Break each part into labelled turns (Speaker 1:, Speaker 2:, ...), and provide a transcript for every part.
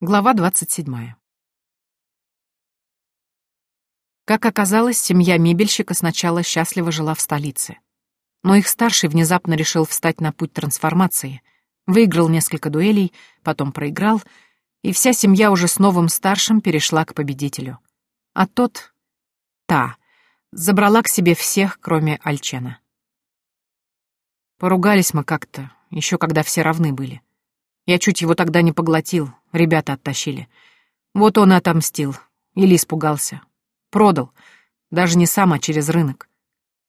Speaker 1: Глава двадцать седьмая. Как оказалось, семья мебельщика сначала счастливо жила в столице. Но их старший внезапно решил встать на путь трансформации, выиграл несколько дуэлей, потом проиграл, и вся семья уже с новым старшим перешла к победителю. А тот, та, забрала к себе всех, кроме Альчена. Поругались мы как-то, еще когда все равны были. Я чуть его тогда не поглотил, ребята оттащили. Вот он и отомстил. Или испугался. Продал. Даже не сам, а через рынок.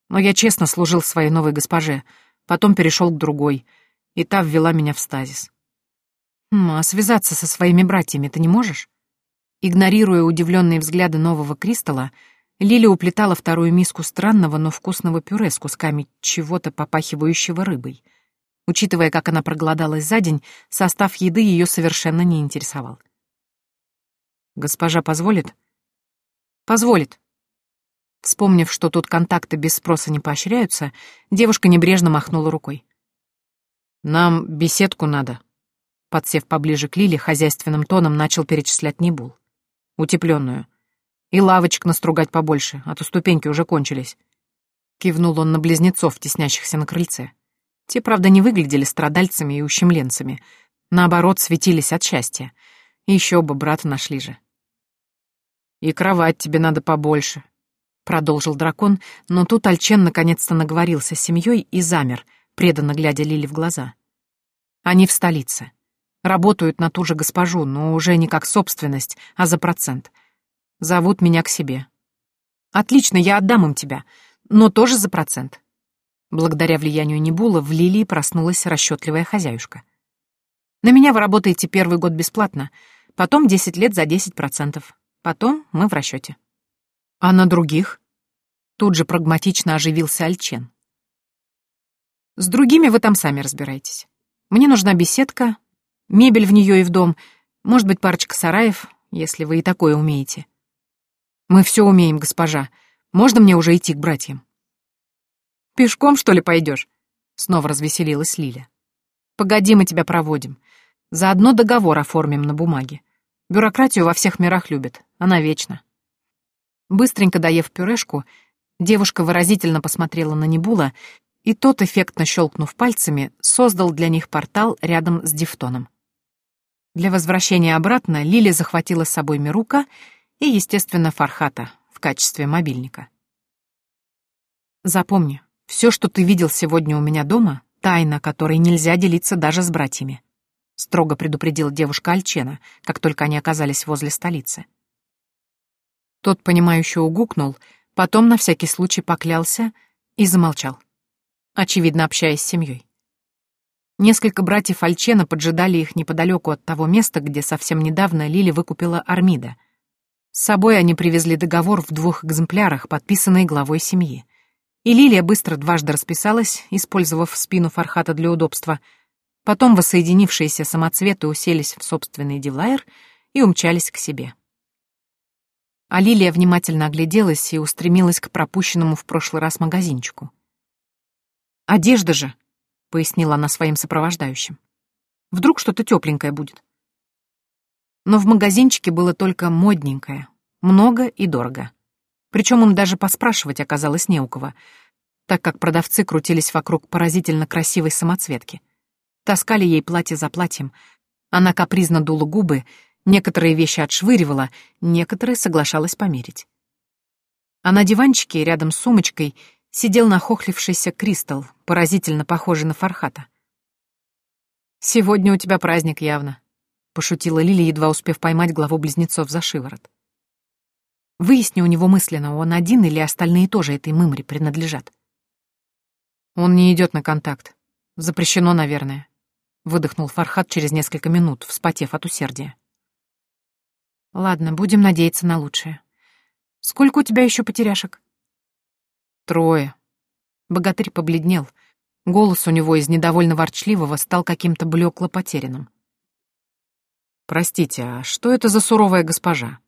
Speaker 1: Но я честно служил своей новой госпоже, потом перешел к другой, и та ввела меня в стазис. Хм, а связаться со своими братьями ты не можешь? Игнорируя удивленные взгляды нового Кристалла, Лили уплетала вторую миску странного, но вкусного пюре с кусками чего-то попахивающего рыбой — Учитывая, как она проголодалась за день, состав еды ее совершенно не интересовал. «Госпожа позволит?» «Позволит». Вспомнив, что тут контакты без спроса не поощряются, девушка небрежно махнула рукой. «Нам беседку надо». Подсев поближе к Лиле, хозяйственным тоном начал перечислять Небул. «Утепленную. И лавочек настругать побольше, а то ступеньки уже кончились». Кивнул он на близнецов, теснящихся на крыльце. Те, правда, не выглядели страдальцами и ущемленцами. Наоборот, светились от счастья. Еще бы брата нашли же. «И кровать тебе надо побольше», — продолжил дракон, но тут Альчен наконец-то наговорился с семьей и замер, преданно глядя Лили в глаза. «Они в столице. Работают на ту же госпожу, но уже не как собственность, а за процент. Зовут меня к себе. Отлично, я отдам им тебя, но тоже за процент. Благодаря влиянию Небула в Лилии проснулась расчетливая хозяюшка. «На меня вы работаете первый год бесплатно, потом 10 лет за 10%, потом мы в расчете. «А на других?» Тут же прагматично оживился Альчен. «С другими вы там сами разбирайтесь. Мне нужна беседка, мебель в нее и в дом, может быть, парочка сараев, если вы и такое умеете». «Мы все умеем, госпожа. Можно мне уже идти к братьям?» Пешком, что ли, пойдешь? Снова развеселилась Лиля. Погоди, мы тебя проводим. Заодно договор оформим на бумаге. Бюрократию во всех мирах любят. Она вечна. Быстренько доев пюрешку, девушка выразительно посмотрела на Небула, и тот, эффектно щелкнув пальцами, создал для них портал рядом с Дифтоном. Для возвращения обратно Лили захватила с собой Мирука и, естественно, Фархата в качестве мобильника. Запомни, все, что ты видел сегодня у меня дома, тайна, которой нельзя делиться даже с братьями», — строго предупредила девушка Альчена, как только они оказались возле столицы. Тот, понимающе угукнул, потом на всякий случай поклялся и замолчал, очевидно, общаясь с семьей. Несколько братьев Альчена поджидали их неподалеку от того места, где совсем недавно Лили выкупила Армида. С собой они привезли договор в двух экземплярах, подписанный главой семьи. И Лилия быстро дважды расписалась, использовав спину Фархата для удобства. Потом воссоединившиеся самоцветы уселись в собственный дилайер и умчались к себе. А Лилия внимательно огляделась и устремилась к пропущенному в прошлый раз магазинчику. «Одежда же!» — пояснила она своим сопровождающим. «Вдруг что-то тепленькое будет?» Но в магазинчике было только модненькое, много и дорого. Причем им даже поспрашивать оказалось не у кого, так как продавцы крутились вокруг поразительно красивой самоцветки. Таскали ей платье за платьем. Она капризно дула губы, некоторые вещи отшвыривала, некоторые соглашалась померить. А на диванчике рядом с сумочкой сидел нахохлившийся Кристалл, поразительно похожий на Фархата. «Сегодня у тебя праздник явно», — пошутила Лили, едва успев поймать главу близнецов за шиворот. Выясни у него мысленно, он один или остальные тоже этой мымре принадлежат. Он не идет на контакт. Запрещено, наверное. Выдохнул Фархат через несколько минут, вспотев от усердия. Ладно, будем надеяться на лучшее. Сколько у тебя еще потеряшек? Трое. Богатырь побледнел. Голос у него из недовольно ворчливого стал каким-то блекло потерянным. «Простите, а что это за суровая госпожа?»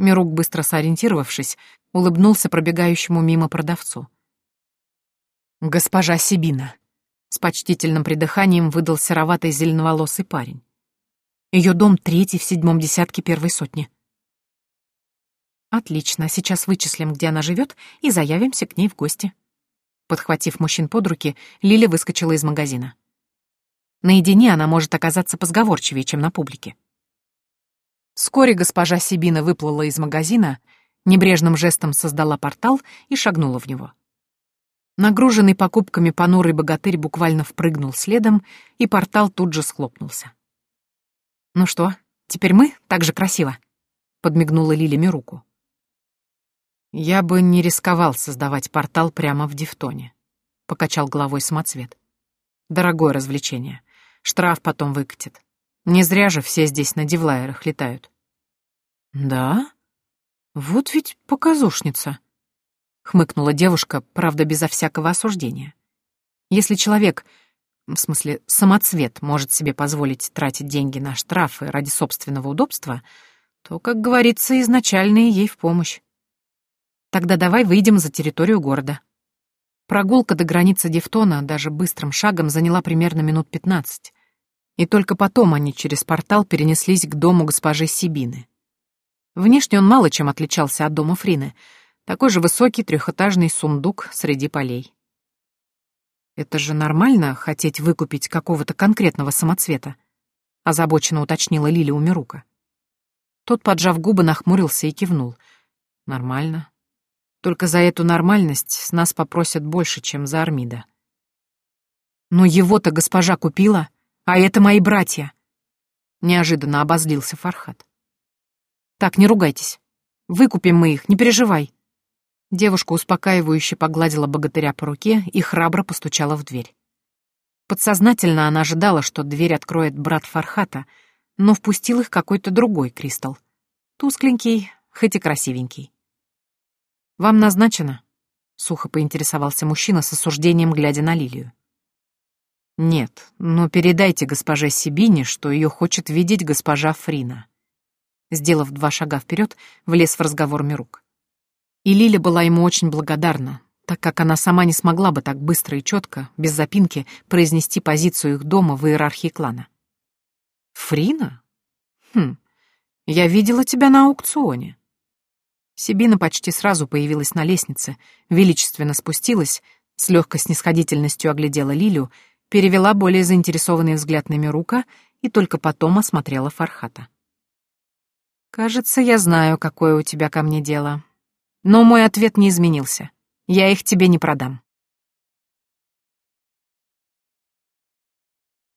Speaker 1: Мирук, быстро сориентировавшись, улыбнулся пробегающему мимо продавцу. «Госпожа Сибина», — с почтительным придыханием выдал сероватый зеленоволосый парень. Ее дом третий в седьмом десятке первой сотни. Отлично, сейчас вычислим, где она живет, и заявимся к ней в гости. Подхватив мужчин под руки, Лиля выскочила из магазина. Наедине она может оказаться позговорчивее, чем на публике. Вскоре госпожа Сибина выплыла из магазина, небрежным жестом создала портал и шагнула в него. Нагруженный покупками понурый богатырь буквально впрыгнул следом, и портал тут же схлопнулся. «Ну что, теперь мы так же красиво?» — подмигнула Лиля руку. «Я бы не рисковал создавать портал прямо в Дифтоне», — покачал головой самоцвет. «Дорогое развлечение. Штраф потом выкатит. Не зря же все здесь на дивлайерах летают». «Да? Вот ведь показушница», — хмыкнула девушка, правда, безо всякого осуждения. «Если человек в смысле, самоцвет может себе позволить тратить деньги на штрафы ради собственного удобства, то, как говорится, изначальные ей в помощь. Тогда давай выйдем за территорию города. Прогулка до границы Дефтона даже быстрым шагом заняла примерно минут пятнадцать. И только потом они через портал перенеслись к дому госпожи Сибины. Внешне он мало чем отличался от дома Фрины. Такой же высокий трехэтажный сундук среди полей. Это же нормально хотеть выкупить какого-то конкретного самоцвета, озабоченно уточнила Лиля у Мирука. Тот, поджав губы, нахмурился и кивнул. Нормально. Только за эту нормальность с нас попросят больше, чем за Армида. Но его-то госпожа купила, а это мои братья. Неожиданно обозлился Фархат. Так, не ругайтесь. Выкупим мы их, не переживай. Девушка успокаивающе погладила богатыря по руке и храбро постучала в дверь. Подсознательно она ожидала, что дверь откроет брат Фархата, но впустил их какой-то другой кристалл. Тускленький, хоть и красивенький. «Вам назначено?» — сухо поинтересовался мужчина с осуждением, глядя на Лилию. «Нет, но передайте госпоже Сибине, что ее хочет видеть госпожа Фрина». Сделав два шага вперед, влез в разговор Мирук. И Лиля была ему очень благодарна, так как она сама не смогла бы так быстро и четко, без запинки, произнести позицию их дома в иерархии клана. «Фрина? Хм, я видела тебя на аукционе». Сибина почти сразу появилась на лестнице, величественно спустилась, с легкой снисходительностью оглядела Лилю, перевела более заинтересованный взгляд на Мирука и только потом осмотрела Фархата. «Кажется, я знаю, какое у тебя ко мне дело», но мой ответ не изменился. Я их тебе не продам.